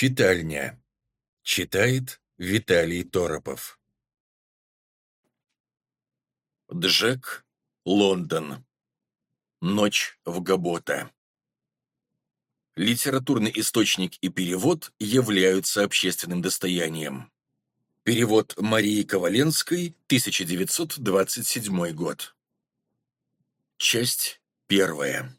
Читальня. Читает Виталий Торопов. Джек, Лондон. Ночь в Габота. Литературный источник и перевод являются общественным достоянием. Перевод Марии Коваленской, 1927 год. Часть первая.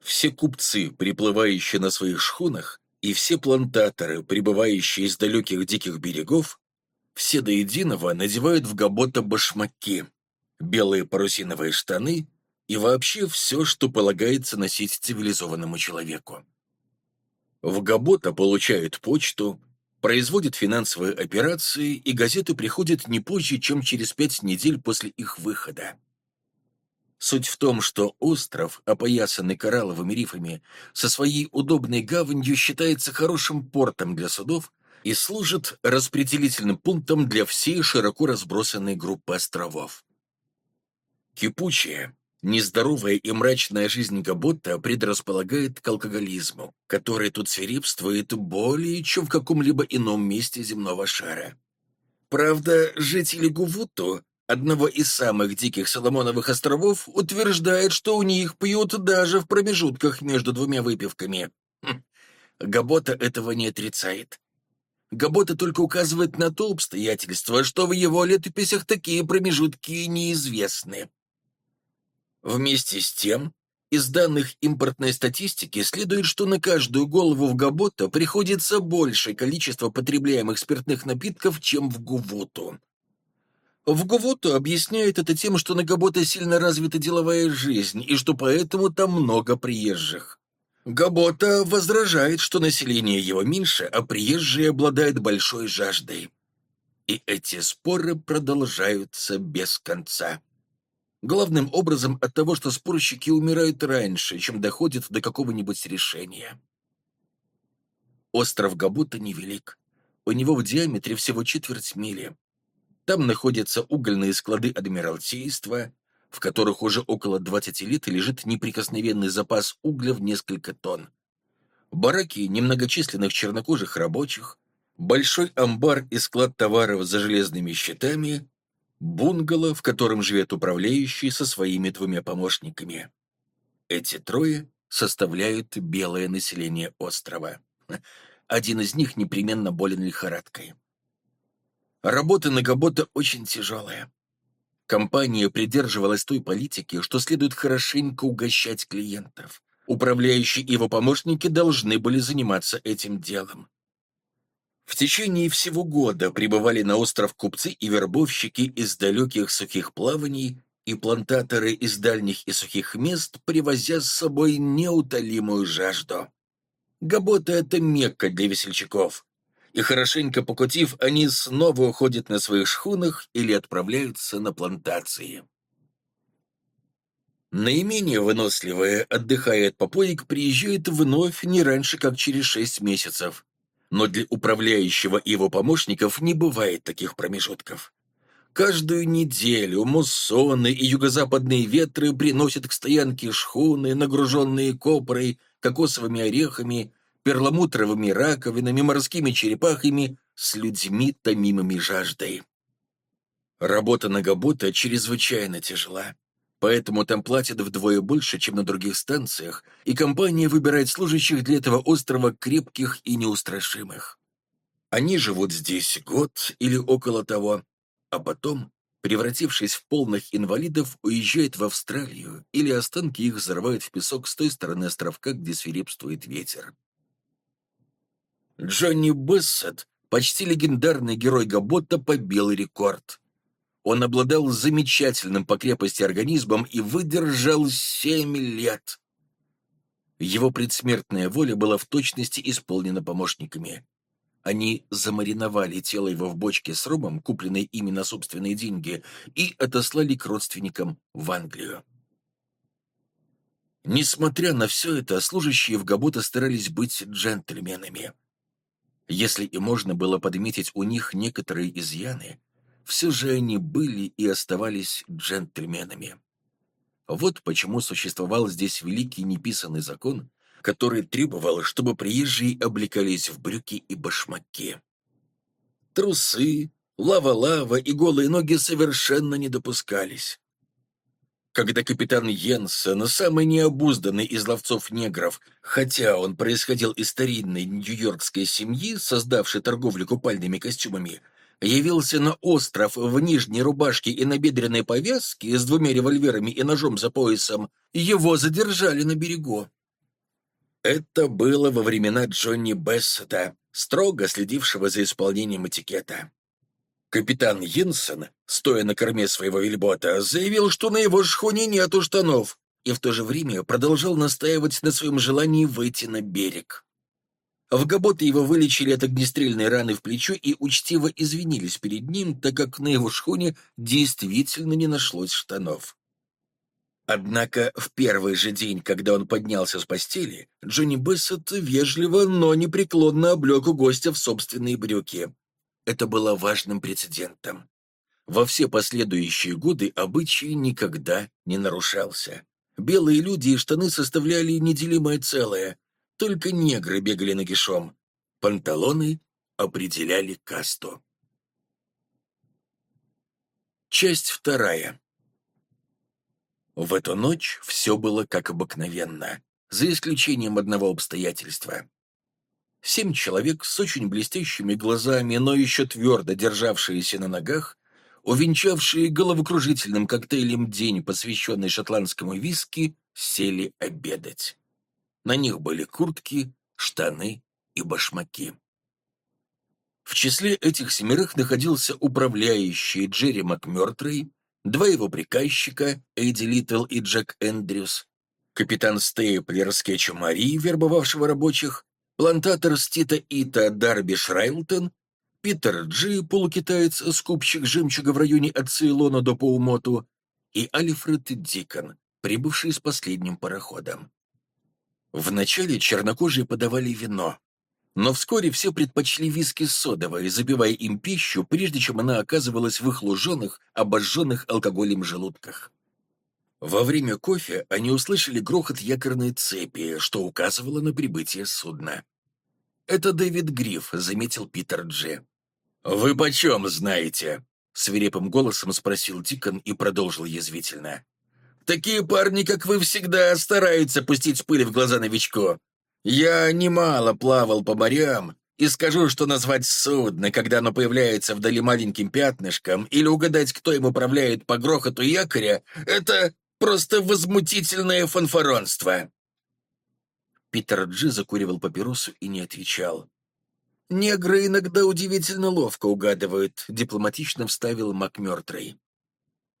Все купцы, приплывающие на своих шхунах, и все плантаторы, прибывающие из далеких диких берегов, все до единого надевают в Габота башмаки, белые парусиновые штаны и вообще все, что полагается носить цивилизованному человеку. В Габота получают почту, производят финансовые операции, и газеты приходят не позже, чем через пять недель после их выхода. Суть в том, что остров, опоясанный коралловыми рифами, со своей удобной гаванью считается хорошим портом для судов и служит распределительным пунктом для всей широко разбросанной группы островов. Кипучая, нездоровая и мрачная жизнь Габотта предрасполагает к алкоголизму, который тут свирепствует более, чем в каком-либо ином месте земного шара. Правда, жители Гувуту одного из самых диких Соломоновых островов, утверждает, что у них пьют даже в промежутках между двумя выпивками. Хм. Габота этого не отрицает. Габота только указывает на то обстоятельство, что в его летописях такие промежутки неизвестны. Вместе с тем, из данных импортной статистики следует, что на каждую голову в Габота приходится большее количество потребляемых спиртных напитков, чем в Гувоту. В Говото объясняет это тем, что на Габота сильно развита деловая жизнь, и что поэтому там много приезжих. Габота возражает, что население его меньше, а приезжие обладают большой жаждой. И эти споры продолжаются без конца. Главным образом от того, что спорщики умирают раньше, чем доходят до какого-нибудь решения. Остров Габота невелик. У него в диаметре всего четверть мили. Там находятся угольные склады Адмиралтейства, в которых уже около 20 лет лежит неприкосновенный запас угля в несколько тонн. Бараки немногочисленных чернокожих рабочих, большой амбар и склад товаров за железными щитами, бунгало, в котором живет управляющий со своими двумя помощниками. Эти трое составляют белое население острова. Один из них непременно болен лихорадкой. Работа на Габота очень тяжелая. Компания придерживалась той политики, что следует хорошенько угощать клиентов. Управляющий и его помощники должны были заниматься этим делом. В течение всего года прибывали на остров купцы и вербовщики из далеких сухих плаваний и плантаторы из дальних и сухих мест, привозя с собой неутолимую жажду. Габота — это мекка для весельчаков, и хорошенько покутив, они снова уходят на своих шхунах или отправляются на плантации. Наименее выносливые, отдыхая от попоек, приезжают вновь не раньше, как через шесть месяцев. Но для управляющего и его помощников не бывает таких промежутков. Каждую неделю муссоны и юго-западные ветры приносят к стоянке шхуны, нагруженные копрой, кокосовыми орехами, перламутровыми раковинами, морскими черепахами, с людьми, томимыми жаждой. Работа на Габота чрезвычайно тяжела, поэтому там платят вдвое больше, чем на других станциях, и компания выбирает служащих для этого острова крепких и неустрашимых. Они живут здесь год или около того, а потом, превратившись в полных инвалидов, уезжают в Австралию или останки их взрывают в песок с той стороны островка, где свирепствует ветер. Джонни Бессет, почти легендарный герой Габотта, побил рекорд. Он обладал замечательным по крепости организмом и выдержал семь лет. Его предсмертная воля была в точности исполнена помощниками. Они замариновали тело его в бочке с ромом, купленной ими на собственные деньги, и отослали к родственникам в Англию. Несмотря на все это, служащие в Габота старались быть джентльменами. Если и можно было подметить у них некоторые изъяны, все же они были и оставались джентльменами. Вот почему существовал здесь великий неписанный закон, который требовал, чтобы приезжие облекались в брюки и башмаки. Трусы, лава-лава и голые ноги совершенно не допускались. Когда капитан Йенсен, самый необузданный из ловцов негров, хотя он происходил из старинной нью-йоркской семьи, создавшей торговлю купальными костюмами, явился на остров в нижней рубашке и набедренной повязке с двумя револьверами и ножом за поясом, его задержали на берегу. Это было во времена Джонни Бессета, строго следившего за исполнением этикета. Капитан Йенсен, стоя на корме своего вельбота, заявил, что на его шхуне нету штанов, и в то же время продолжал настаивать на своем желании выйти на берег. В Габоте его вылечили от огнестрельной раны в плечо и учтиво извинились перед ним, так как на его шхуне действительно не нашлось штанов. Однако в первый же день, когда он поднялся с постели, Джонни Бессет вежливо, но непреклонно облег у гостя в собственные брюки. Это было важным прецедентом. Во все последующие годы обычай никогда не нарушался. Белые люди и штаны составляли неделимое целое. Только негры бегали нагишом. Панталоны определяли касту. Часть вторая. В эту ночь все было как обыкновенно, за исключением одного обстоятельства. Семь человек с очень блестящими глазами, но еще твердо державшиеся на ногах, увенчавшие головокружительным коктейлем день, посвященный шотландскому виски, сели обедать. На них были куртки, штаны и башмаки. В числе этих семерых находился управляющий Джерри МакМёртрей, два его приказчика, Эдди Литтл и Джек Эндрюс, капитан Стейплер с Кетчу Мари, вербовавшего рабочих, плантатор Стита Ита Дарби Шрайлтон, Питер Джи, полукитаец, скупщик жемчуга в районе от Цейлона до Паумоту, и Альфред Дикон, прибывший с последним пароходом. Вначале чернокожие подавали вино, но вскоре все предпочли виски содовой, забивая им пищу, прежде чем она оказывалась в их луженых, обожженных алкоголем желудках. Во время кофе они услышали грохот якорной цепи, что указывало на прибытие судна. «Это Дэвид Гриф», — заметил Питер Дже. «Вы почем знаете?» — свирепым голосом спросил Дикон и продолжил язвительно. «Такие парни, как вы, всегда стараются пустить пыль в глаза новичку. Я немало плавал по морям, и скажу, что назвать судно, когда оно появляется вдали маленьким пятнышком, или угадать, кто им управляет по грохоту якоря, это Просто возмутительное фанфаронство!» Питер Джи закуривал папиросу и не отвечал. «Негры иногда удивительно ловко угадывают», — дипломатично вставил МакМёртрей.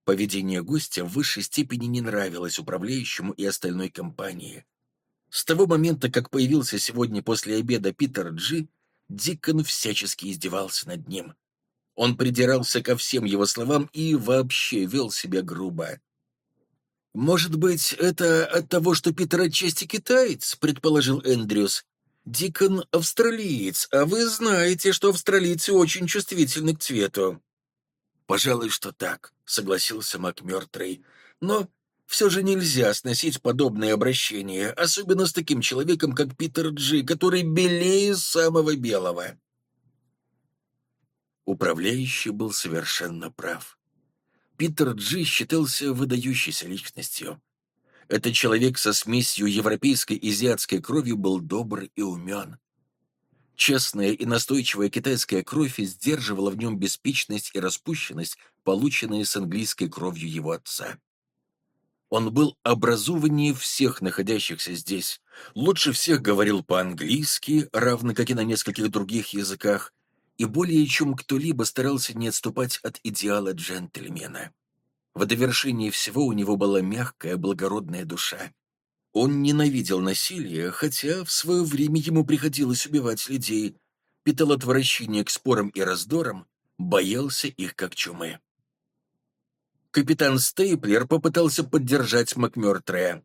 Поведение гостя в высшей степени не нравилось управляющему и остальной компании. С того момента, как появился сегодня после обеда Питер Джи, Дикон всячески издевался над ним. Он придирался ко всем его словам и вообще вел себя грубо. «Может быть, это от того, что Питер отчасти китаец?» — предположил Эндрюс. «Дикон — австралиец, а вы знаете, что австралийцы очень чувствительны к цвету». «Пожалуй, что так», — согласился МакМёртрей. «Но все же нельзя сносить подобное обращение, особенно с таким человеком, как Питер Джи, который белее самого белого». Управляющий был совершенно прав. Питер Джи считался выдающейся личностью. Этот человек со смесью европейской и азиатской крови был добр и умен. Честная и настойчивая китайская кровь сдерживала в нем беспечность и распущенность, полученные с английской кровью его отца. Он был образованнее всех находящихся здесь, лучше всех говорил по-английски, равно как и на нескольких других языках, и более чем кто-либо старался не отступать от идеала джентльмена. В довершении всего у него была мягкая, благородная душа. Он ненавидел насилие, хотя в свое время ему приходилось убивать людей, питал отвращение к спорам и раздорам, боялся их как чумы. Капитан Стейплер попытался поддержать МакМёртрея.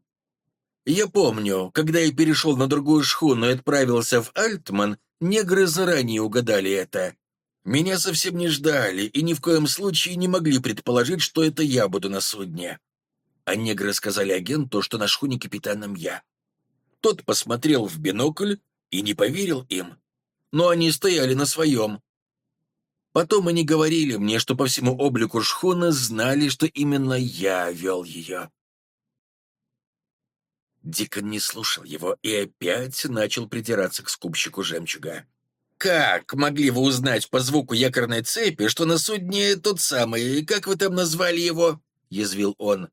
«Я помню, когда я перешел на другую шхуну и отправился в Альтман, Негры заранее угадали это. Меня совсем не ждали и ни в коем случае не могли предположить, что это я буду на судне. А негры сказали агенту, что на шхуне капитаном я. Тот посмотрел в бинокль и не поверил им. Но они стояли на своем. Потом они говорили мне, что по всему облику шхуны знали, что именно я вел ее. Дикон не слушал его и опять начал придираться к скупщику жемчуга. «Как могли вы узнать по звуку якорной цепи, что на судне тот самый, как вы там назвали его?» — язвил он.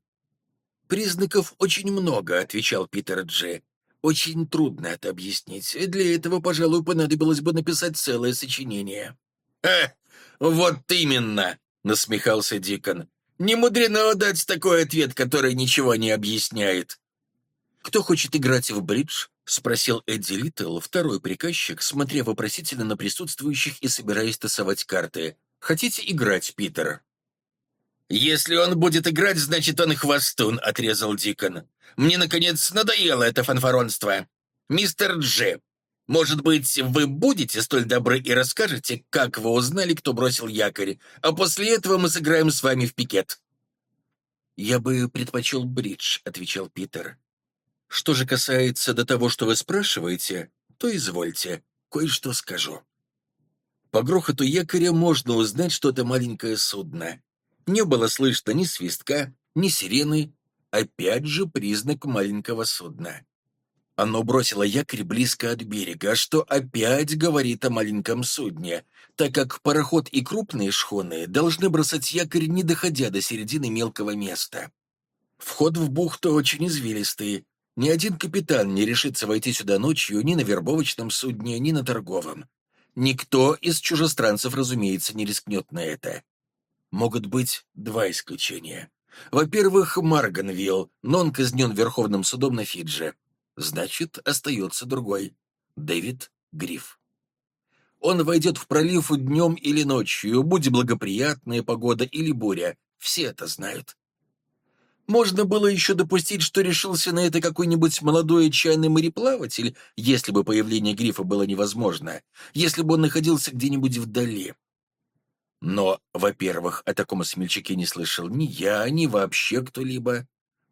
«Признаков очень много», — отвечал Питер Джи. «Очень трудно это объяснить. Для этого, пожалуй, понадобилось бы написать целое сочинение». «Ха! Вот именно!» — насмехался Дикон. «Не мудрено дать такой ответ, который ничего не объясняет». «Кто хочет играть в бридж?» — спросил Эдди Литтл, второй приказчик, смотря вопросительно на присутствующих и собираясь тасовать карты. «Хотите играть, Питер?» «Если он будет играть, значит, он хвостун», — отрезал Дикон. «Мне, наконец, надоело это фанфаронство. Мистер Дж, может быть, вы будете столь добры и расскажете, как вы узнали, кто бросил якорь, а после этого мы сыграем с вами в пикет?» «Я бы предпочел бридж», — отвечал Питер. Что же касается до того, что вы спрашиваете, то извольте, кое-что скажу. По грохоту якоря можно узнать, что это маленькое судно. Не было слышно ни свистка, ни сирены, опять же признак маленького судна. Оно бросило якорь близко от берега, что опять говорит о маленьком судне, так как пароход и крупные шхуны должны бросать якорь, не доходя до середины мелкого места. Вход в бухту очень извилистый, ни один капитан не решится войти сюда ночью ни на вербовочном судне, ни на торговом. Никто из чужестранцев, разумеется, не рискнет на это. Могут быть два исключения. Во-первых, Марганвилл, но он казнен Верховным судом на Фидже. Значит, остается другой. Дэвид Гриф. Он войдет в пролив днем или ночью, будь благоприятная погода или буря. Все это знают. Можно было еще допустить, что решился на это какой-нибудь молодой отчаянный мореплаватель, если бы появление грифа было невозможно, если бы он находился где-нибудь вдали. Но, во-первых, о таком смельчаке не слышал ни я, ни вообще кто-либо.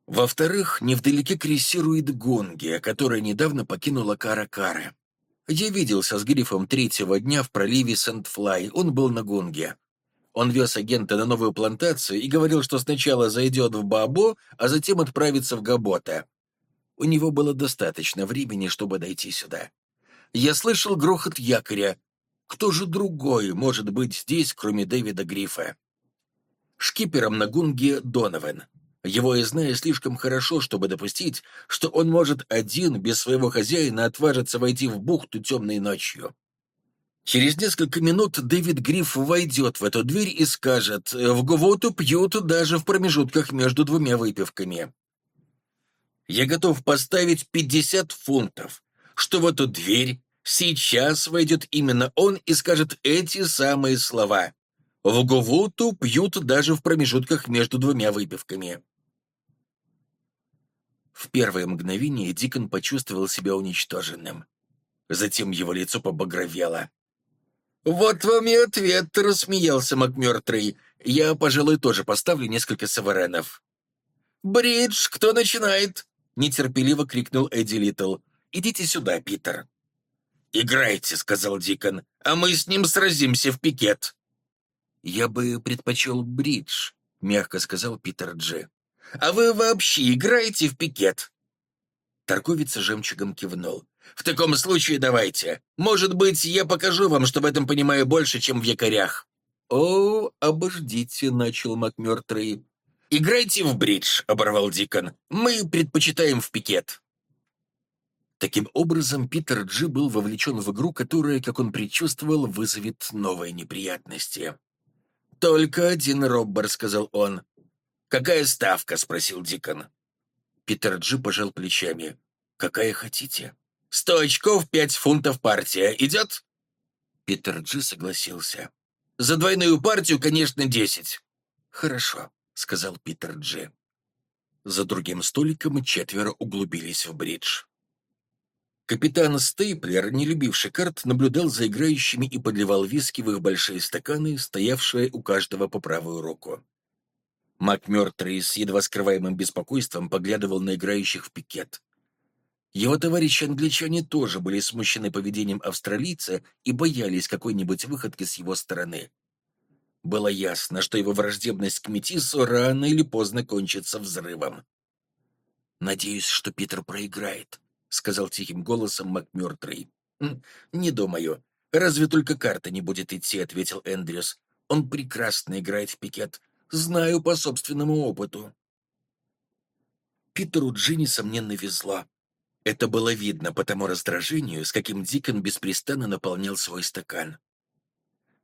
Во-вторых, невдалеке крейсирует Гонгия, которая недавно покинула Кара-Кара. Я виделся с грифом третьего дня в проливе Сент-Флай, он был на Гонге. Он вез агента на новую плантацию и говорил, что сначала зайдет в Бабо, а затем отправится в Габота. У него было достаточно времени, чтобы дойти сюда. Я слышал грохот якоря. Кто же другой может быть здесь, кроме Дэвида Грифа? Шкипером на Гунге Донован. Его я знаю слишком хорошо, чтобы допустить, что он может один, без своего хозяина, отважиться войти в бухту темной ночью. Через несколько минут Дэвид Гриф войдет в эту дверь и скажет, «В Говоту пьют даже в промежутках между двумя выпивками». Я готов поставить 50 фунтов, что в эту дверь сейчас войдет именно он и скажет эти самые слова. В Говуту пьют даже в промежутках между двумя выпивками. В первое мгновение Дикон почувствовал себя уничтоженным. Затем его лицо побагровело. «Вот вам и ответ», — рассмеялся МакМёртрей. «Я, пожалуй, тоже поставлю несколько саверенов». «Бридж, кто начинает?» — нетерпеливо крикнул Эдди Литл. «Идите сюда, Питер». «Играйте», — сказал Дикон, — «а мы с ним сразимся в пикет». «Я бы предпочел бридж», — мягко сказал Питер Джи. «А вы вообще играете в пикет?» Торговец жемчугом кивнул. В таком случае давайте. Может быть, я покажу вам, что в этом понимаю больше, чем в якорях». «О, обождите», — начал МакМёртрей. «Играйте в бридж», — оборвал Дикон. «Мы предпочитаем в пикет». Таким образом, Питер Джи был вовлечен в игру, которая, как он предчувствовал, вызовет новые неприятности. «Только один роббер», — сказал он. «Какая ставка?» — спросил Дикон. Питер Джи пожал плечами. «Какая хотите?» Сто очков, пять фунтов партия. Идет?» Питер Джи согласился. «За двойную партию, конечно, десять». «Хорошо», — сказал Питер Джи. За другим столиком четверо углубились в бридж. Капитан Стейплер, не любивший карт, наблюдал за играющими и подливал виски в их большие стаканы, стоявшие у каждого по правую руку. Мак Мёртрей с едва скрываемым беспокойством поглядывал на играющих в пикет. Его товарищи-англичане тоже были смущены поведением австралийца и боялись какой-нибудь выходки с его стороны. Было ясно, что его враждебность к Метису рано или поздно кончится взрывом. «Надеюсь, что Питер проиграет», — сказал тихим голосом МакМёртрей. «Не думаю. Разве только карта не будет идти», — ответил Эндрюс. «Он прекрасно играет в пикет. Знаю по собственному опыту». Питеру Джи, несомненно, везло. Это было видно по тому раздражению, с каким Дикон беспрестанно наполнял свой стакан.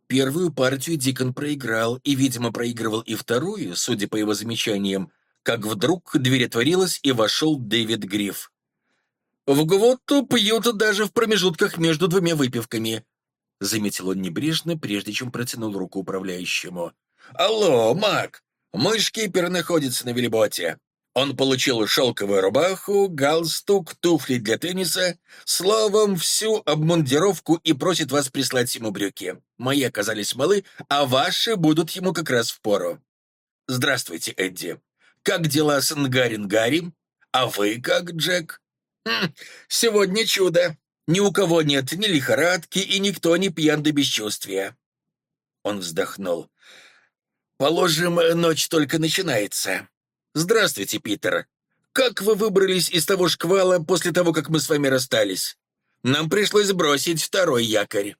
Первую партию Дикон проиграл, и, видимо, проигрывал и вторую, судя по его замечаниям, как вдруг дверь отворилась, и вошел Дэвид Грифф. «В Гвотту пьют даже в промежутках между двумя выпивками», — заметил он небрежно, прежде чем протянул руку управляющему. «Алло, Мак, мой шкипер находится на велиботе. Он получил шелковую рубаху, галстук, туфли для тенниса, словом, всю обмундировку и просит вас прислать ему брюки. Мои оказались малы, а ваши будут ему как раз в пору. Здравствуйте, Эдди. Как дела с Нгарин-Гарри? А вы как, Джек? Хм, сегодня чудо. Ни у кого нет ни лихорадки, и никто не пьян до бесчувствия. Он вздохнул. Положим, ночь только начинается. Здравствуйте, Питер. Как вы выбрались из того шквала после того, как мы с вами расстались? Нам пришлось бросить второй якорь.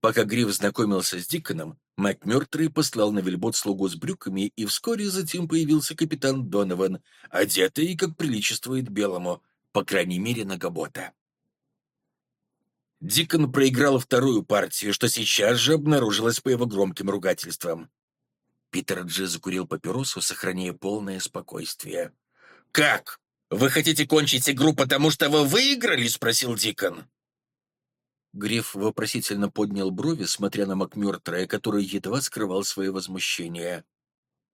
Пока Гриф знакомился с Диконом, МакМёртрей послал на вельбот слугу с брюками, и вскоре затем появился капитан Донован, одетый, как приличествует белому, по крайней мере, на Габота. Дикон проиграл вторую партию, что сейчас же обнаружилось по его громким ругательствам. Питер Джи закурил папиросу, сохраняя полное спокойствие. «Как? Вы хотите кончить игру, потому что вы выиграли?» — спросил Дикон. Гриф вопросительно поднял брови, смотря на Макмёртера, который едва скрывал свое возмущение.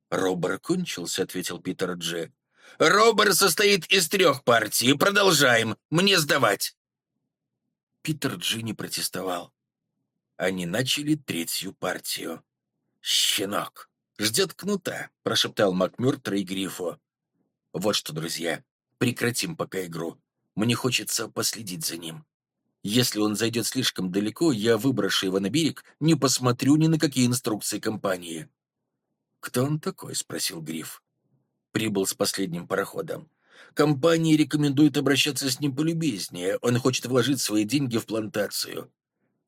«Робер кончился», — ответил Питер Дж. «Робер состоит из трех партий. Продолжаем. Мне сдавать». Питер Джи не протестовал. Они начали третью партию. «Щенок! Ждет кнута!» — прошептал Макмёртер и Грифу. «Вот что, друзья, прекратим пока игру. Мне хочется последить за ним. Если он зайдет слишком далеко, я выброшу его на берег, не посмотрю ни на какие инструкции компании». «Кто он такой?» — спросил Гриф. Прибыл с последним пароходом. Компания рекомендует обращаться с ним полюбезнее. Он хочет вложить свои деньги в плантацию.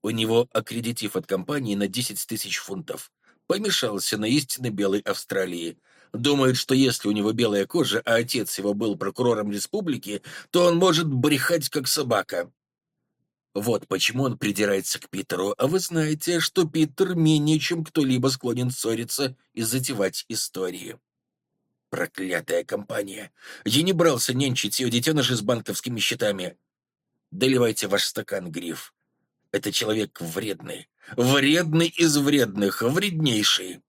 У него аккредитив от компании на 10 тысяч фунтов. Помешался на истинно белой Австралии. Думает, что если у него белая кожа, а отец его был прокурором республики, то он может брехать, как собака. Вот почему он придирается к Питеру, а вы знаете, что Питер менее чем кто-либо склонен ссориться и затевать истории. Проклятая компания! Я не брался нянчить ее детеныши с банковскими счетами. Доливайте ваш стакан, Гриф. Это человек вредный. Вредный из вредных, вреднейший.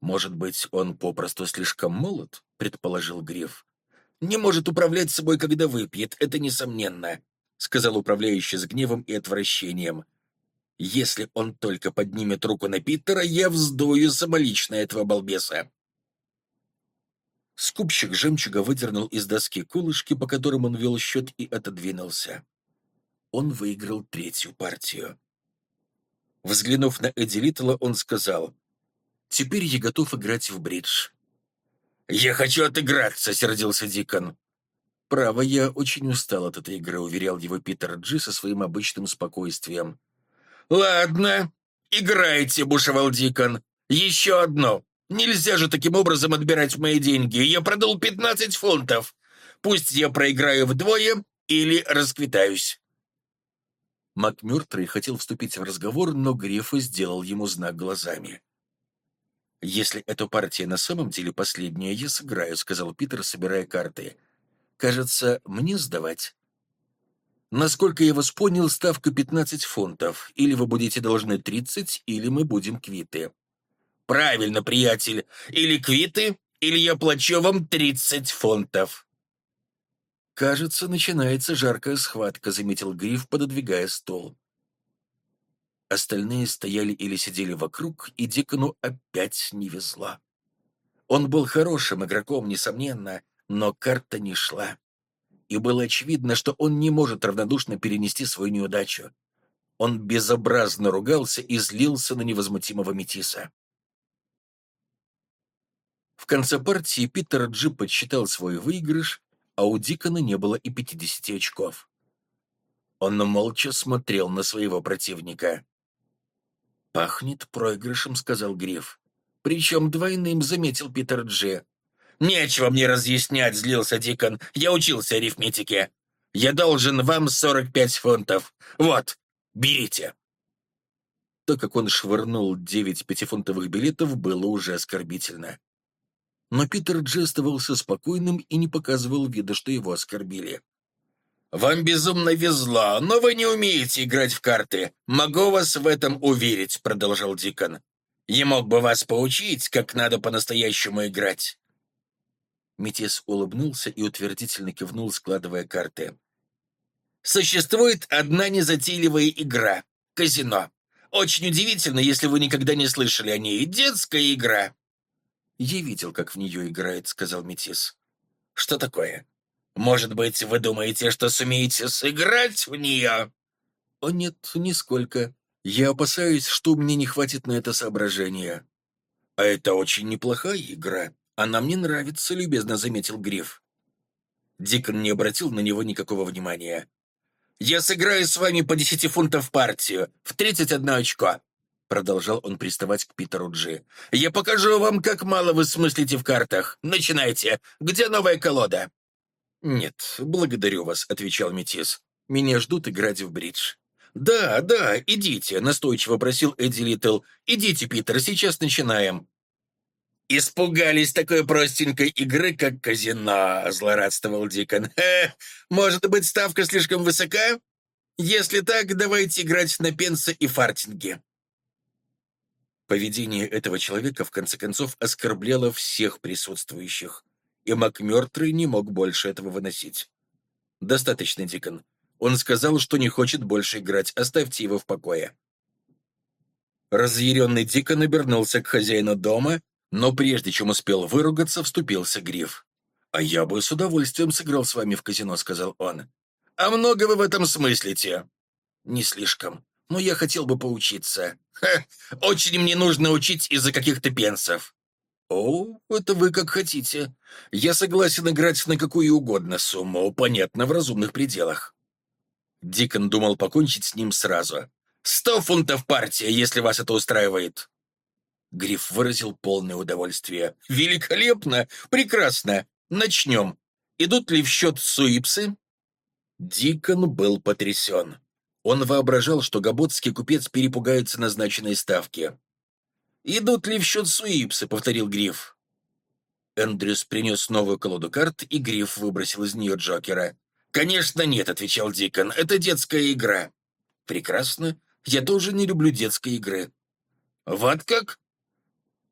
Может быть, он попросту слишком молод, предположил Гриф. Не может управлять собой, когда выпьет, это несомненно. — сказал управляющий с гневом и отвращением. «Если он только поднимет руку на Питера, я вздую самолично этого балбеса». Скупщик жемчуга выдернул из доски колышки, по которым он вел счет, и отодвинулся. Он выиграл третью партию. Взглянув на Эдди Литтла, он сказал, «Теперь я готов играть в бридж». «Я хочу отыграться», — сердился Дикон. «Право, я очень устал от этой игры», — уверял его Питер Джи со своим обычным спокойствием. «Ладно, играйте», — бушевал Дикон. «Еще одно. Нельзя же таким образом отбирать мои деньги. Я продал пятнадцать фунтов. Пусть я проиграю вдвое или расквитаюсь». МакМёртрей хотел вступить в разговор, но Грефа сделал ему знак глазами. «Если эта партия на самом деле последняя, я сыграю», — сказал Питер, собирая карты. Кажется, мне сдавать. Насколько я вас понял, ставка 15 фунтов. Или вы будете должны 30, или мы будем квиты. Правильно, приятель. Или квиты, или я плачу вам 30 фунтов. Кажется, начинается жаркая схватка, заметил Гриф, пододвигая стол. Остальные стояли или сидели вокруг, и Дикону опять не везла. Он был хорошим игроком, несомненно, но карта не шла. и было очевидно, что он не может равнодушно перенести свою неудачу. Он безобразно ругался и злился на невозмутимого метиса. В конце партии Питер Джи подсчитал свой выигрыш, а у Дикона не было и 50 очков. Он молча смотрел на своего противника. «Пахнет проигрышем», — сказал Гриф. «Причем двойным», — заметил Питер Джи. «Нечего мне разъяснять», — злился Дикон. «Я учился арифметике. Я должен вам 45 фунтов. Вот, берите». То, как он швырнул девять пятифунтовых билетов, было уже оскорбительно. Но Питер Джи оставался спокойным и не показывал вида, что его оскорбили. «Вам безумно везло, но вы не умеете играть в карты. Могу вас в этом уверить», — продолжал Дикон. «Я мог бы вас поучить, как надо по-настоящему играть. Метис улыбнулся и утвердительно кивнул, складывая карты. «Существует одна незатейливая игра — казино. Очень удивительно, если вы никогда не слышали о ней. Детская игра». «Я видел, как в нее играет», — сказал Метис. «Что такое? Может быть, вы думаете, что сумеете сыграть в нее?» «О нет, нисколько. Я опасаюсь, что мне не хватит на это соображения». «А это очень неплохая игра», «Она мне нравится», — любезно заметил Гриф. Дикон не обратил на него никакого внимания. «Я сыграю с вами по десяти фунтов партию, в тридцать одно очко», — продолжал он приставать к Питеру Джи. «Я покажу вам, как мало вы смыслите в картах. Начинайте. Где новая колода?» «Нет, благодарю вас», — отвечал Метис. «Меня ждут играть в бридж». «Да, да, идите», — настойчиво просил Эдди Литтл. «Идите, Питер, сейчас начинаем». «Испугались такой простенькой игры, как казино», — злорадствовал Дикон. «Хе, может быть, ставка слишком высока? Если так, давайте играть на пенсы и фартинги». Поведение этого человека, в конце концов, оскорбляло всех присутствующих, и МакМёртрый не мог больше этого выносить. «Достаточно, Дикон. Он сказал, что не хочет больше играть. Оставьте его в покое». Разъяренный Дикон обернулся к хозяину дома но прежде чем успел выругаться, вступился Гриф. «А я бы с удовольствием сыграл с вами в казино», — сказал он. «А много вы в этом смыслите?» «Не слишком. Но я хотел бы поучиться». «Ха! Очень мне нужно учить из-за каких-то пенсов». «О, это вы как хотите. Я согласен играть на какую угодно сумму, понятно, в разумных пределах». Дикон думал покончить с ним сразу. «Сто фунтов партия, если вас это устраивает». Гриф выразил полное удовольствие. «Великолепно! Прекрасно! Начнем. Идут ли в счет суипсы?» Дикон был потрясен. Он воображал, что габотский купец перепугается назначенной ставки. «Идут ли в счет суипсы?» — повторил Гриф. Эндрюс принес новую колоду карт, и Гриф выбросил из нее Джокера. «Конечно нет», — отвечал Дикон. «Это детская игра». «Прекрасно. Я тоже не люблю детской игры». «Вот как?»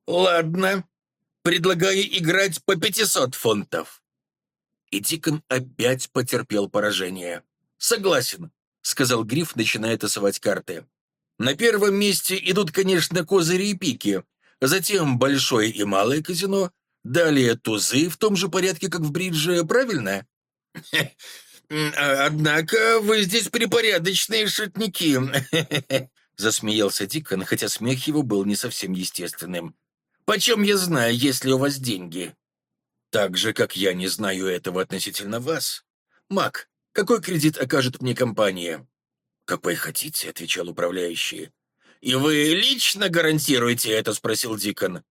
«Ладно, предлагаю играть по 500 фунтов». И Дикон опять потерпел поражение. «Согласен», — сказал Гриф, начиная тасовать карты. «На первом месте идут, конечно, козыри и пики, затем большое и малое казино, далее тузы в том же порядке, как в бридже, правильно?» «Однако вы здесь припорядочные шутники», — засмеялся Дикон, хотя смех его был не совсем естественным. Почем я знаю, есть ли у вас деньги? Так же, как я не знаю этого относительно вас. Мак, какой кредит окажет мне компания? Какой хотите, отвечал управляющий. И вы лично гарантируете это, спросил Дикон.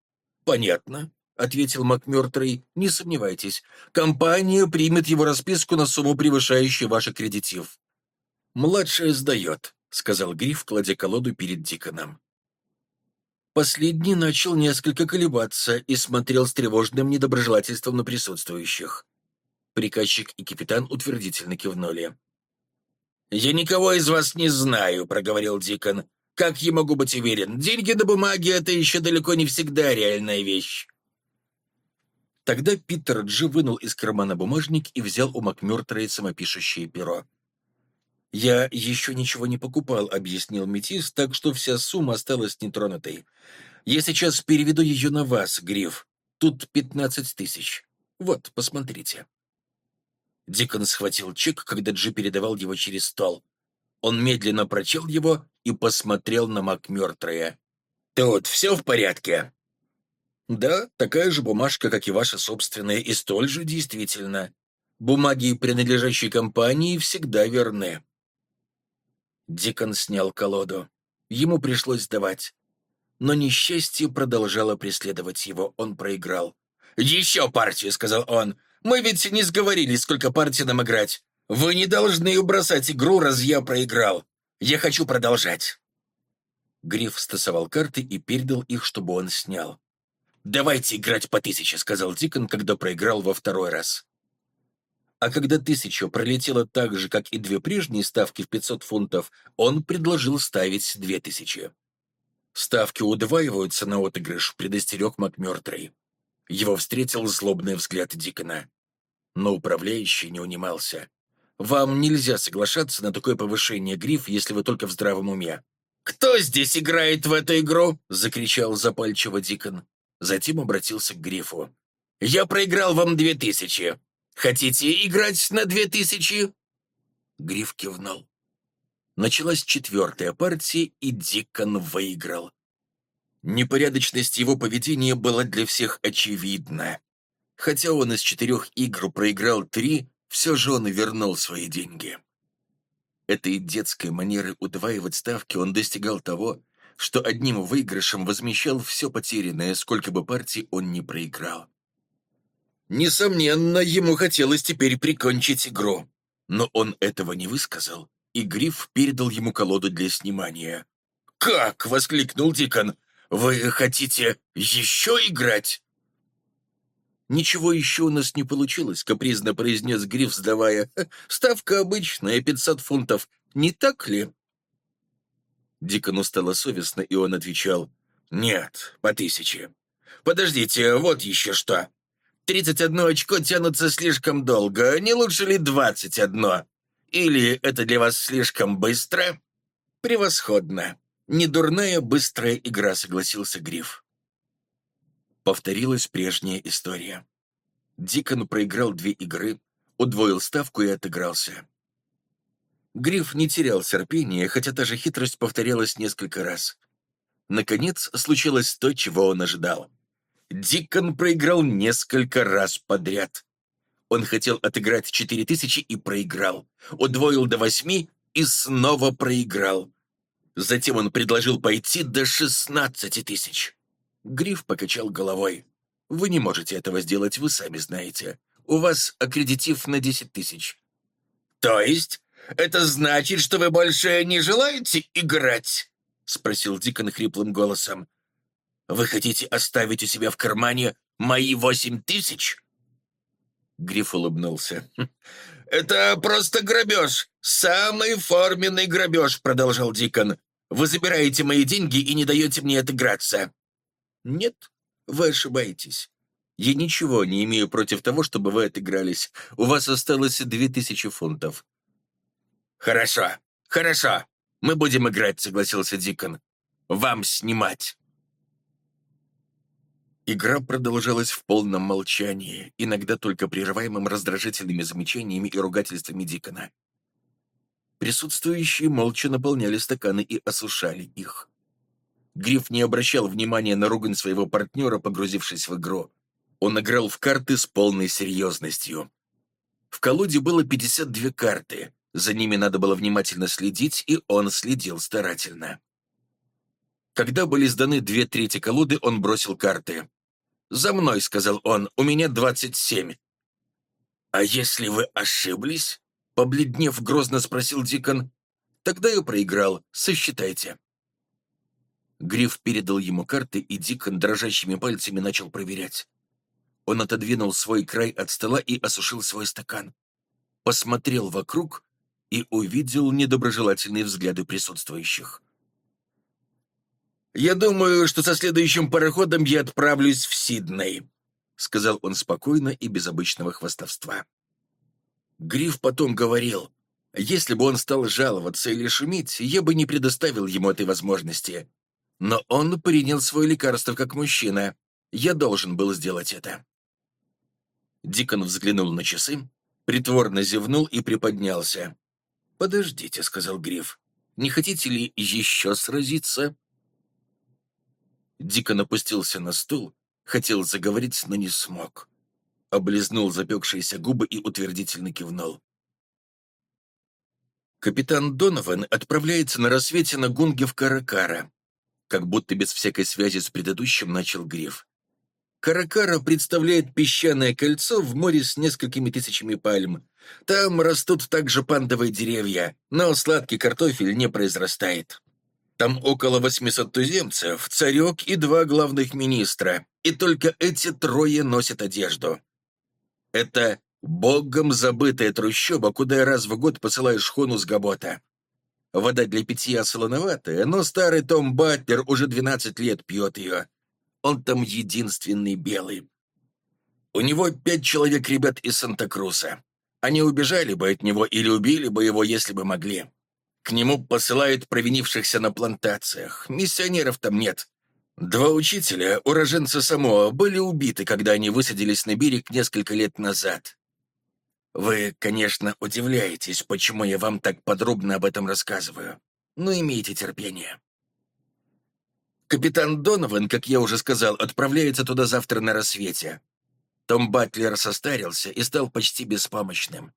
Понятно, ответил МакМёртрей. Не сомневайтесь, компания примет его расписку на сумму, превышающую ваш аккредитив. Младшая сдает, сказал Гриф, кладя колоду перед Диконом. Последний начал несколько колебаться и смотрел с тревожным недоброжелательством на присутствующих. Приказчик и капитан утвердительно кивнули. «Я никого из вас не знаю», — проговорил Дикон. «Как я могу быть уверен? Деньги на бумаге — это еще далеко не всегда реальная вещь». Тогда Питер Джи вынул из кармана бумажник и взял у Макмёртера самопишущее перо. «Я еще ничего не покупал», — объяснил Метис, «так что вся сумма осталась нетронутой. Я сейчас переведу ее на вас, Гриф. Тут пятнадцать тысяч. Вот, посмотрите». Дикон схватил чек, когда Джи передавал его через стол. Он медленно прочел его и посмотрел на МакМёртрея. «Тут все в порядке?» «Да, такая же бумажка, как и ваша собственная, и столь же действительно. Бумаги, принадлежащие компании, всегда верны». Дикон снял колоду. Ему пришлось сдавать. Но несчастье продолжало преследовать его. Он проиграл. «Еще партию», — сказал он. «Мы ведь не сговорились, сколько партий нам играть. Вы не должны бросать игру, раз я проиграл. Я хочу продолжать». Гриф стасовал карты и передал их, чтобы он снял. «Давайте играть по тысяче», — сказал Дикон, когда проиграл во второй раз. А когда тысяча пролетела так же, как и две прежние ставки в 500 фунтов, он предложил ставить две тысячи. «Ставки удваиваются на отыгрыш», — предостерег МакМёртрей. Его встретил злобный взгляд Дикона. Но управляющий не унимался. «Вам нельзя соглашаться на такое повышение, Гриф, если вы только в здравом уме». «Кто здесь играет в эту игру?» — закричал запальчиво Дикон. Затем обратился к Грифу. «Я проиграл вам две тысячи. Хотите играть на две тысячи?» Гриф кивнул. Началась четвертая партия, и Дикон выиграл. Непорядочность его поведения была для всех очевидна. Хотя он из четырех игр проиграл три, все же он вернул свои деньги. Этой детской манерой удваивать ставки он достигал того, что одним выигрышем возмещал все потерянное, сколько бы партий он не проиграл. Несомненно, ему хотелось теперь прикончить игру, но он этого не высказал, и Гриф передал ему колоду для снимания. «Как?» — воскликнул Дикон. «Вы хотите еще играть?» «Ничего еще у нас не получилось», — капризно произнес Гриф, сдавая. «Ставка обычная, пятьсот фунтов. Не так ли?» Дикону стало совестно, и он отвечал. «Нет, по тысяче. Подождите, вот еще что. Тридцать одно очко тянутся слишком долго. Не лучше ли двадцать одно? Или это для вас слишком быстро?» «Превосходно. Недурная быстрая игра», — согласился Гриф. Повторилась прежняя история. Дикон проиграл две игры, удвоил ставку и отыгрался. Гриф не терял терпения, хотя та же хитрость повторялась несколько раз. Наконец, случилось то, чего он ожидал. Дикон проиграл несколько раз подряд. Он хотел отыграть четыре тысячи и проиграл. Удвоил до восьми и снова проиграл. Затем он предложил пойти до шестнадцати тысяч. Гриф покачал головой. «Вы не можете этого сделать, вы сами знаете. У вас аккредитив на десять тысяч». «То есть? Это значит, что вы больше не желаете играть?» — спросил Дикон хриплым голосом. «Вы хотите оставить у себя в кармане мои восемь тысяч?» Гриф улыбнулся. «Хм, «Это просто грабеж! Самый форменный грабеж!» — продолжал Дикон. «Вы забираете мои деньги и не даете мне отыграться. Нет, вы ошибаетесь. Я ничего не имею против того, чтобы вы отыгрались. У вас осталось две тысячи фунтов. Хорошо, хорошо. Мы будем играть, согласился Дикон. Вам снимать. Игра продолжалась в полном молчании, иногда только прерываемым раздражительными замечаниями и ругательствами Дикона. Присутствующие молча наполняли стаканы и осушали их. Гриф не обращал внимания на ругань своего партнера, погрузившись в игру. Он играл в карты с полной серьезностью. В колоде было 52 карты. За ними надо было внимательно следить, и он следил старательно. Когда были сданы две трети колоды, он бросил карты. «За мной», — сказал он, — «у меня 27». «А если вы ошиблись?» — побледнев, грозно спросил Дикон. «Тогда я проиграл, сосчитайте». Гриф передал ему карты, и Дикон дрожащими пальцами начал проверять. Он отодвинул свой край от стола и осушил свой стакан. Посмотрел вокруг и увидел недоброжелательные взгляды присутствующих. «Я думаю, что со следующим пароходом я отправлюсь в Сидней», сказал он спокойно и без обычного хвастовства. Гриф потом говорил, если бы он стал жаловаться или шуметь, я бы не предоставил ему этой возможности. Но он принял свое лекарство как мужчина. Я должен был сделать это. Дикон взглянул на часы, притворно зевнул и приподнялся. «Подождите», — сказал Гриф. «Не хотите ли еще сразиться?» Дикон опустился на стул, хотел заговорить, но не смог. Облизнул запекшиеся губы и утвердительно кивнул. Капитан Донован отправляется на рассвете на гунге в Каракара. Как будто без всякой связи с предыдущим начал Гриф. Каракара представляет песчаное кольцо в море с несколькими тысячами пальм. Там растут также пандовые деревья, но сладкий картофель не произрастает. Там около 800 туземцев, царек и два главных министра, и только эти трое носят одежду. Это богом забытая трущоба, куда раз в год посылаю шхуну с Габота. Вода для питья солоноватая, но старый Том Батлер уже 12 лет пьет ее. Он там единственный белый. У него пять человек ребят из Санта-Круса. Они убежали бы от него или убили бы его, если бы могли. К нему посылают провинившихся на плантациях. Миссионеров там нет. Два учителя, уроженца Самоа, были убиты, когда они высадились на берег несколько лет назад. Вы, конечно, удивляетесь, почему я вам так подробно об этом рассказываю. Но имейте терпение. Капитан Донован, как я уже сказал, отправляется туда завтра на рассвете. Том Батлер состарился и стал почти беспомощным.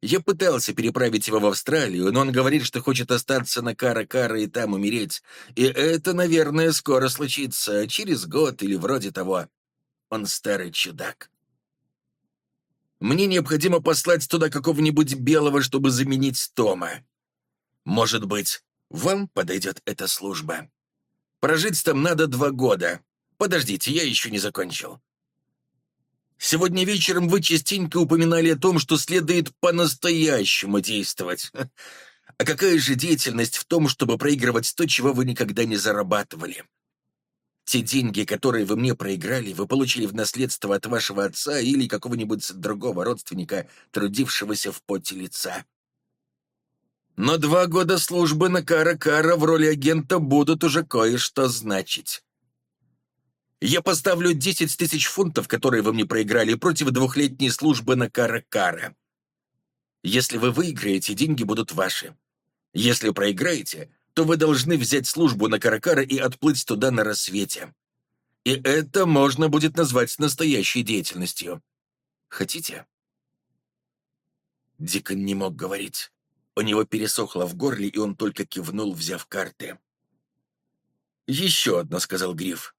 Я пытался переправить его в Австралию, но он говорит, что хочет остаться на Кара-Кара и там умереть. И это, наверное, скоро случится, через год или вроде того. Он старый чудак. Мне необходимо послать туда какого-нибудь белого, чтобы заменить Тома. Может быть, вам подойдет эта служба. Прожить там надо два года. Подождите, я еще не закончил. Сегодня вечером вы частенько упоминали о том, что следует по-настоящему действовать. А какая же деятельность в том, чтобы проигрывать то, чего вы никогда не зарабатывали? Те деньги, которые вы мне проиграли, вы получили в наследство от вашего отца или какого-нибудь другого родственника, трудившегося в поте лица. Но два года службы на Кара-Кара в роли агента будут уже кое-что значить. Я поставлю 10 тысяч фунтов, которые вы мне проиграли, против двухлетней службы на Кара-Кара. Если вы выиграете, деньги будут ваши. Если проиграете, то вы должны взять службу на Каракара и отплыть туда на рассвете. И это можно будет назвать настоящей деятельностью. Хотите?» Дикон не мог говорить. У него пересохло в горле, и он только кивнул, взяв карты. «Еще одно», — сказал Гриф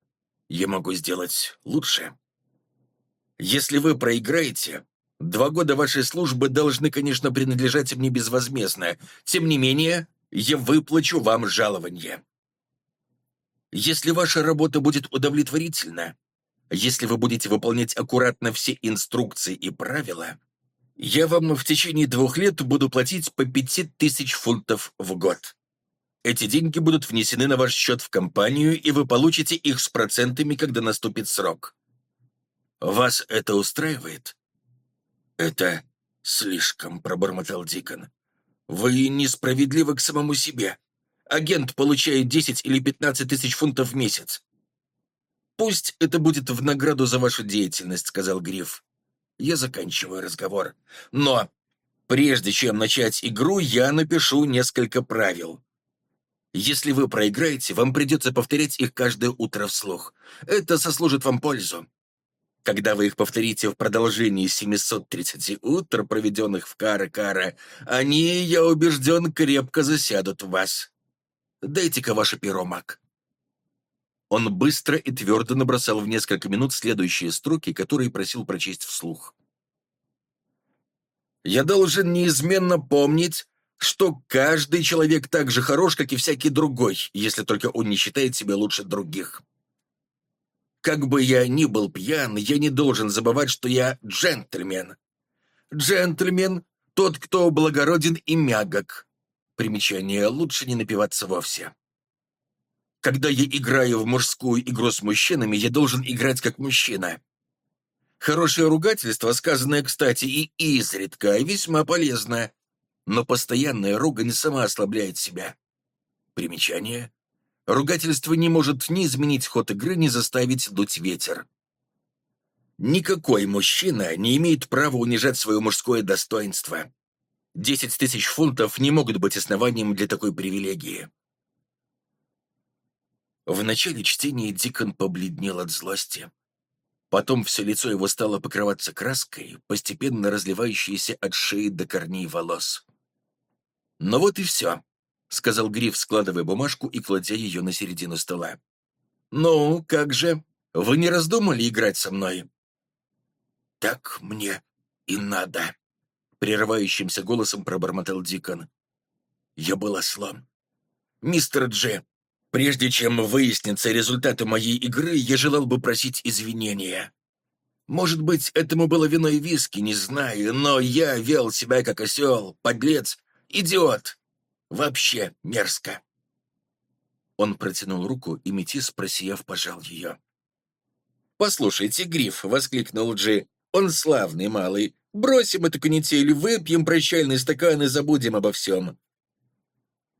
я могу сделать лучше. Если вы проиграете, два года вашей службы должны, конечно, принадлежать мне безвозмездно. Тем не менее, я выплачу вам жалование. Если ваша работа будет удовлетворительна, если вы будете выполнять аккуратно все инструкции и правила, я вам в течение двух лет буду платить по пяти тысяч фунтов в год. Эти деньги будут внесены на ваш счет в компанию, и вы получите их с процентами, когда наступит срок. Вас это устраивает? Это слишком, пробормотал Дикон. Вы несправедливы к самому себе. Агент получает 10 или 15 тысяч фунтов в месяц. «Пусть это будет в награду за вашу деятельность», — сказал Гриф. «Я заканчиваю разговор. Но прежде чем начать игру, я напишу несколько правил. Если вы проиграете, вам придется повторять их каждое утро вслух. Это сослужит вам пользу. Когда вы их повторите в продолжении 730 утр, проведенных в Кара-Кара, они, я убежден, крепко засядут в вас. Дайте-ка ваше перо, маг. Он быстро и твердо набросал в несколько минут следующие строки, которые просил прочесть вслух. «Я должен неизменно помнить, что каждый человек так же хорош, как и всякий другой, если только он не считает себя лучше других. Как бы я ни был пьян, я не должен забывать, что я джентльмен. Джентльмен — тот, кто благороден и мягок. Примечание — лучше не напиваться вовсе. Когда я играю в мужскую игру с мужчинами, я должен играть как мужчина. Хорошее ругательство, сказанное, кстати, и изредка, весьма полезно но постоянная ругань сама ослабляет себя. Примечание. Ругательство не может ни изменить ход игры, ни заставить дуть ветер. Никакой мужчина не имеет права унижать свое мужское достоинство. Десять тысяч фунтов не могут быть основанием для такой привилегии. В начале чтения Дикон побледнел от злости. Потом все лицо его стало покрываться краской, постепенно разливающейся от шеи до корней волос. «Ну вот и все», — сказал Гриф, складывая бумажку и кладя ее на середину стола. «Ну, как же? Вы не раздумали играть со мной?» «Так мне и надо», — прерывающимся голосом пробормотал Дикон. «Я был ослом. Мистер Дже, прежде чем выяснятся результаты моей игры, я желал бы просить извинения. Может быть, этому было виной виски, не знаю, но я вел себя как осел, подлец, идиот. Вообще мерзко». Он протянул руку, и Метис, просияв, пожал ее. «Послушайте, Гриф!» — воскликнул Джи. Он славный малый. Бросим эту канитель, выпьем прощальный стакан и забудем обо всем».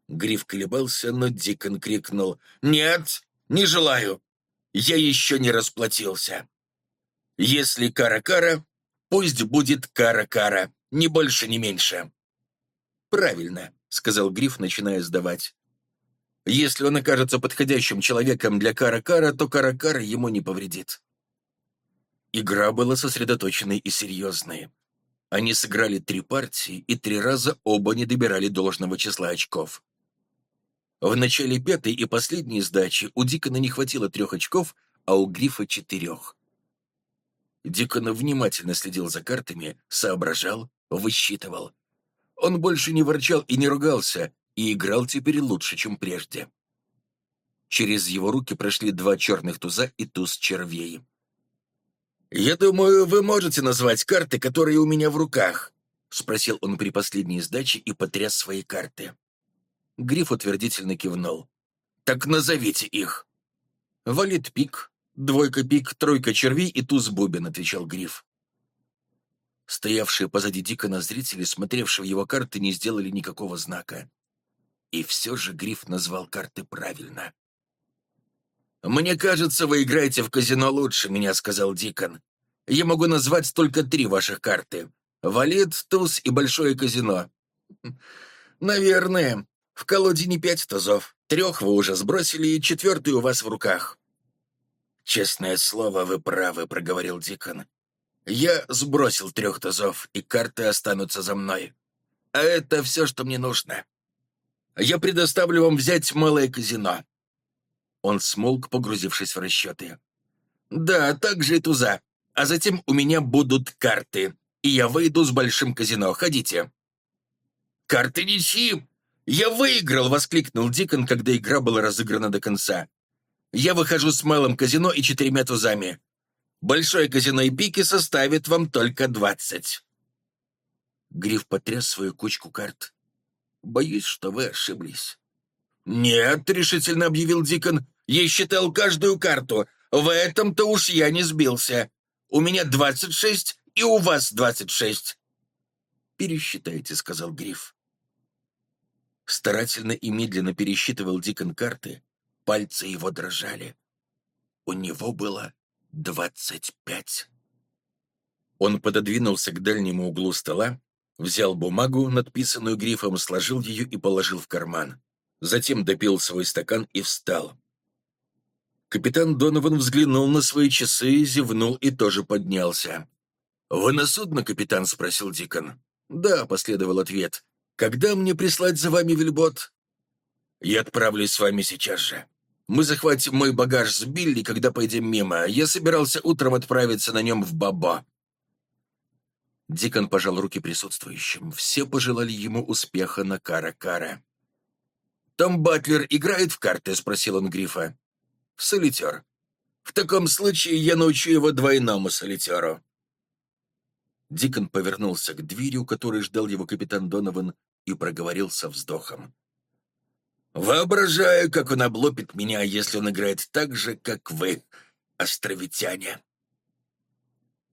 Гриф колебался, но Дикон крикнул. «Нет, не желаю. Я еще не расплатился. Если кара-кара, пусть будет кара-кара, ни больше, ни меньше». «Правильно», — сказал Гриф, начиная сдавать. «Если он окажется подходящим человеком для кара-кара, то кара-кара ему не повредит». Игра была сосредоточенной и серьезной. Они сыграли три партии, и три раза оба не добирали должного числа очков. В начале пятой и последней сдачи у Дикона не хватило трех очков, а у Грифа четырех. Дикон внимательно следил за картами, соображал, высчитывал. Он больше не ворчал и не ругался, и играл теперь лучше, чем прежде. Через его руки прошли два черных туза и туз червей. «Я думаю, вы можете назвать карты, которые у меня в руках?» — спросил он при последней сдаче и потряс свои карты. Гриф утвердительно кивнул. «Так назовите их». «Валет пик, двойка пик, тройка червей и туз бубен», — отвечал Гриф. Стоявшие позади Дикона зрители, смотревшие в его карты, не сделали никакого знака. И все же Гриф назвал карты правильно. «Мне кажется, вы играете в казино лучше меня», — сказал Дикон. «Я могу назвать только три ваших карты. Валет, туз и большое казино». «Наверное. В колоде не пять тузов. Трех вы уже сбросили, и четвертый у вас в руках». «Честное слово, вы правы», — проговорил Дикон. «Я сбросил трех тузов, и карты останутся за мной. А это все, что мне нужно. Я предоставлю вам взять малое казино. Он смолк, погрузившись в расчеты. «Да, также и туза. А затем у меня будут карты, и я выйду с большим казино. Ходите». «Карты неси! Я выиграл!» — воскликнул Дикон, когда игра была разыграна до конца. «Я выхожу с малым казино и четырьмя тузами. Большое казино и пики составит вам только двадцать». Гриф потряс свою кучку карт. «Боюсь, что вы ошиблись». «Нет», — решительно объявил Дикон, — «я считал каждую карту. В этом-то уж я не сбился. У меня двадцать шесть, и у вас двадцать шесть». «Пересчитайте», — сказал Гриф. Старательно и медленно пересчитывал Дикон карты, пальцы его дрожали. У него было двадцать пять. Он пододвинулся к дальнему углу стола, взял бумагу, надписанную грифом, сложил ее и положил в карман затем допил свой стакан и встал. Капитан Донован взглянул на свои часы, зевнул и тоже поднялся. «Вы на судно, капитан?» — спросил Дикон. «Да», — последовал ответ. «Когда мне прислать за вами вельбот?» «Я отправлюсь с вами сейчас же. Мы захватим мой багаж с Билли, когда пойдем мимо. Я собирался утром отправиться на нем в Бабо». Дикон пожал руки присутствующим. Все пожелали ему успеха на Кара-Кара. «Том Батлер играет в карты?» — спросил он Грифа. «В солитер. В таком случае я научу его двойному солитеру». Дикон повернулся к двери, у которой ждал его капитан Донован, и проговорил со вздохом. «Воображаю, как он облупит меня, если он играет так же, как вы, островитяне».